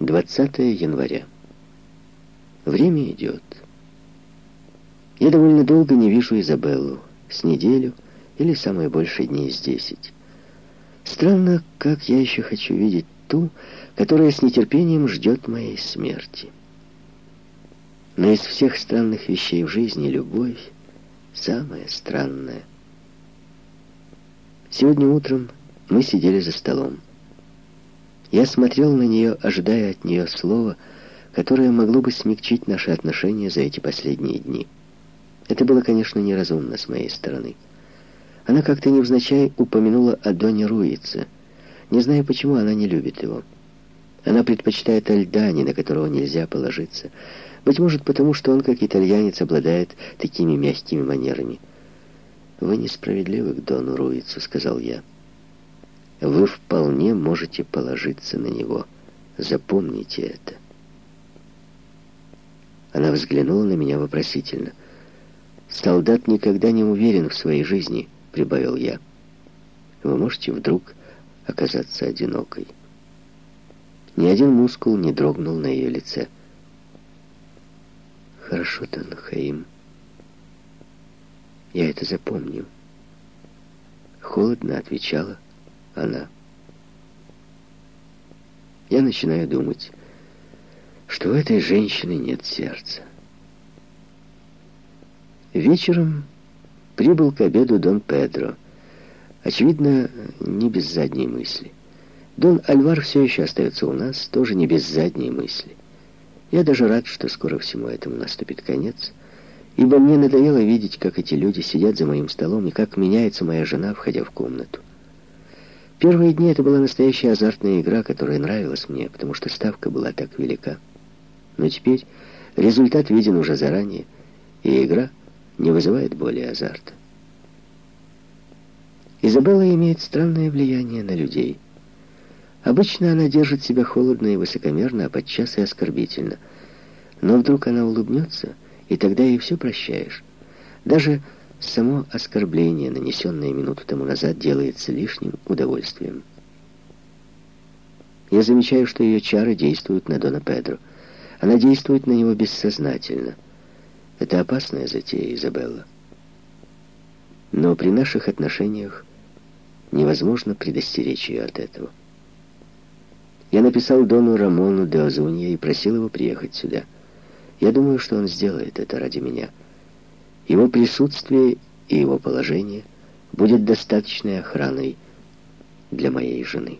20 января. Время идет. Я довольно долго не вижу Изабеллу. С неделю или самое больше дней с десять. Странно, как я еще хочу видеть ту, которая с нетерпением ждет моей смерти. Но из всех странных вещей в жизни любовь самая странная. Сегодня утром мы сидели за столом. Я смотрел на нее, ожидая от нее слова, которое могло бы смягчить наши отношения за эти последние дни. Это было, конечно, неразумно с моей стороны. Она как-то невзначай упомянула о Доне Руице. Не знаю, почему она не любит его. Она предпочитает Альдани, на которого нельзя положиться. Быть может, потому что он, как итальянец, обладает такими мягкими манерами. «Вы несправедливы к Дону Руицу», — сказал я вы вполне можете положиться на него. Запомните это. Она взглянула на меня вопросительно. «Солдат никогда не уверен в своей жизни», — прибавил я. «Вы можете вдруг оказаться одинокой». Ни один мускул не дрогнул на ее лице. «Хорошо, Танхаим. Я это запомню». Холодно отвечала она. Я начинаю думать, что у этой женщины нет сердца. Вечером прибыл к обеду Дон Педро. Очевидно, не без задней мысли. Дон Альвар все еще остается у нас, тоже не без задней мысли. Я даже рад, что скоро всему этому наступит конец, ибо мне надоело видеть, как эти люди сидят за моим столом и как меняется моя жена, входя в комнату. Первые дни это была настоящая азартная игра, которая нравилась мне, потому что ставка была так велика. Но теперь результат виден уже заранее, и игра не вызывает более азарта. Изабелла имеет странное влияние на людей. Обычно она держит себя холодно и высокомерно, а подчас и оскорбительно. Но вдруг она улыбнется, и тогда ей все прощаешь. Даже Само оскорбление, нанесенное минуту тому назад, делается лишним удовольствием. Я замечаю, что ее чары действуют на Дона Педро. Она действует на него бессознательно. Это опасная затея, Изабелла. Но при наших отношениях невозможно предостеречь ее от этого. Я написал Дону Рамону де Озунья и просил его приехать сюда. Я думаю, что он сделает это ради меня. Его присутствие и его положение будет достаточной охраной для моей жены.